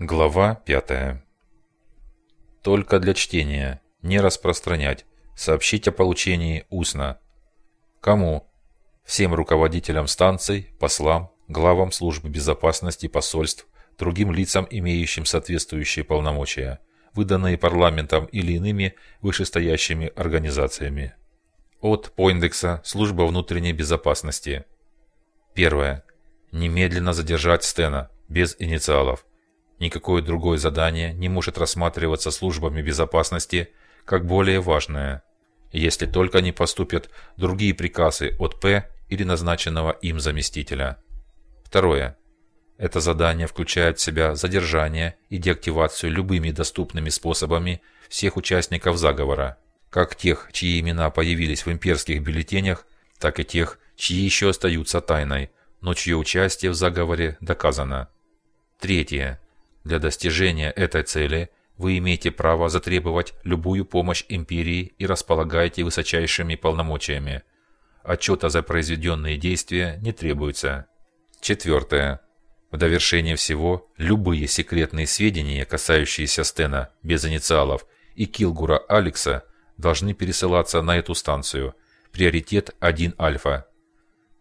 Глава 5. Только для чтения. Не распространять. Сообщить о получении устно. Кому? Всем руководителям станций, послам, главам службы безопасности посольств, другим лицам, имеющим соответствующие полномочия, выданные парламентом или иными вышестоящими организациями. От Поиндекса Служба внутренней безопасности. Первое. Немедленно задержать Стена, без инициалов. Никакое другое задание не может рассматриваться службами безопасности как более важное, если только не поступят другие приказы от П или назначенного им заместителя. Второе. Это задание включает в себя задержание и деактивацию любыми доступными способами всех участников заговора, как тех, чьи имена появились в имперских бюллетенях, так и тех, чьи еще остаются тайной, но чье участие в заговоре доказано. Третье. Для достижения этой цели вы имеете право затребовать любую помощь империи и располагаете высочайшими полномочиями. Отчета за произведенные действия не требуется. Четвертое. В довершение всего, любые секретные сведения, касающиеся Стена без инициалов и Килгура Алекса, должны пересылаться на эту станцию. Приоритет 1 альфа.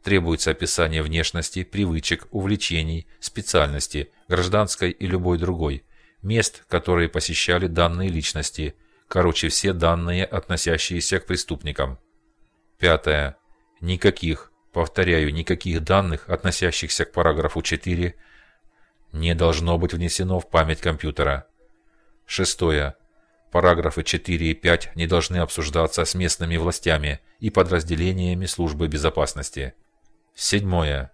Требуется описание внешности, привычек, увлечений, специальности, гражданской и любой другой, мест, которые посещали данные личности, короче, все данные, относящиеся к преступникам. Пятое. Никаких, повторяю, никаких данных, относящихся к параграфу 4, не должно быть внесено в память компьютера. Шестое. Параграфы 4 и 5 не должны обсуждаться с местными властями и подразделениями службы безопасности. Седьмое.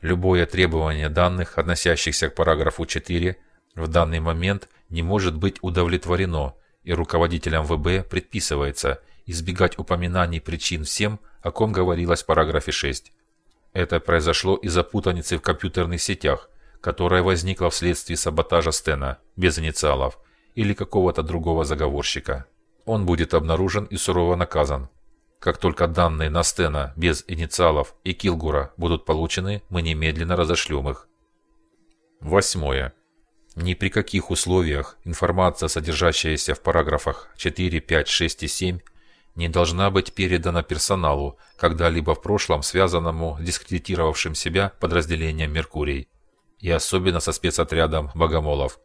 Любое требование данных, относящихся к параграфу 4, в данный момент не может быть удовлетворено, и руководителям ВБ предписывается избегать упоминаний причин всем, о ком говорилось в параграфе 6. Это произошло из-за путаницы в компьютерных сетях, которая возникла вследствие саботажа Стена, без инициалов, или какого-то другого заговорщика. Он будет обнаружен и сурово наказан. Как только данные на Стена без инициалов и Килгура будут получены, мы немедленно разошлем их. Восьмое. Ни при каких условиях информация, содержащаяся в параграфах 4, 5, 6 и 7, не должна быть передана персоналу, когда-либо в прошлом связанному с дискредитировавшим себя подразделением «Меркурий», и особенно со спецотрядом «Богомолов».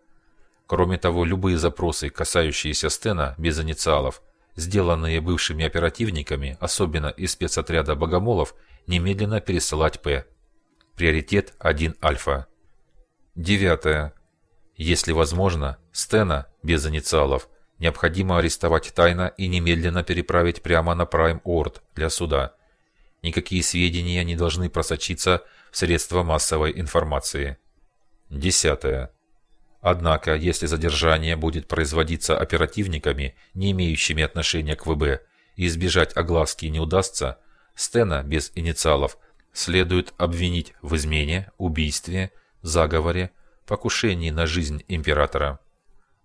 Кроме того, любые запросы, касающиеся Стена без инициалов – сделанные бывшими оперативниками, особенно из спецотряда «Богомолов», немедленно пересылать П. Приоритет 1 альфа. Девятое. Если возможно, Стена, без инициалов, необходимо арестовать тайно и немедленно переправить прямо на Прайм Орд для суда. Никакие сведения не должны просочиться в средства массовой информации. Десятое. Однако, если задержание будет производиться оперативниками, не имеющими отношения к ВБ, и избежать огласки не удастся, Стена без инициалов следует обвинить в измене, убийстве, заговоре, покушении на жизнь императора.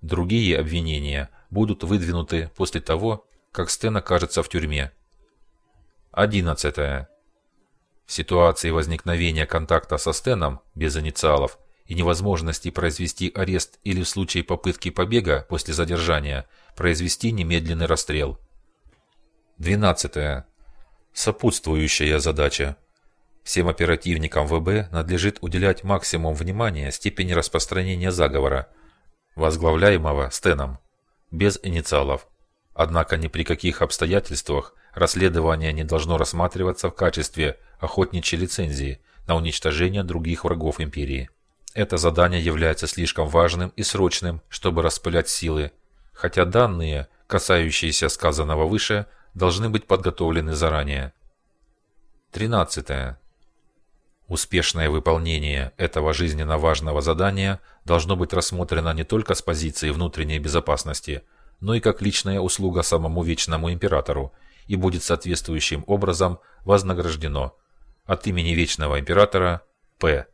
Другие обвинения будут выдвинуты после того, как Стен окажется в тюрьме. 11. В ситуации возникновения контакта со Стеном без инициалов и невозможности произвести арест или в случае попытки побега после задержания произвести немедленный расстрел. 12. Сопутствующая задача. Всем оперативникам ВБ надлежит уделять максимум внимания степени распространения заговора, возглавляемого Стеном, без инициалов. Однако ни при каких обстоятельствах расследование не должно рассматриваться в качестве охотничьей лицензии на уничтожение других врагов империи. Это задание является слишком важным и срочным, чтобы распылять силы, хотя данные, касающиеся сказанного выше, должны быть подготовлены заранее. 13. Успешное выполнение этого жизненно важного задания должно быть рассмотрено не только с позиции внутренней безопасности, но и как личная услуга самому Вечному Императору и будет соответствующим образом вознаграждено от имени Вечного Императора П.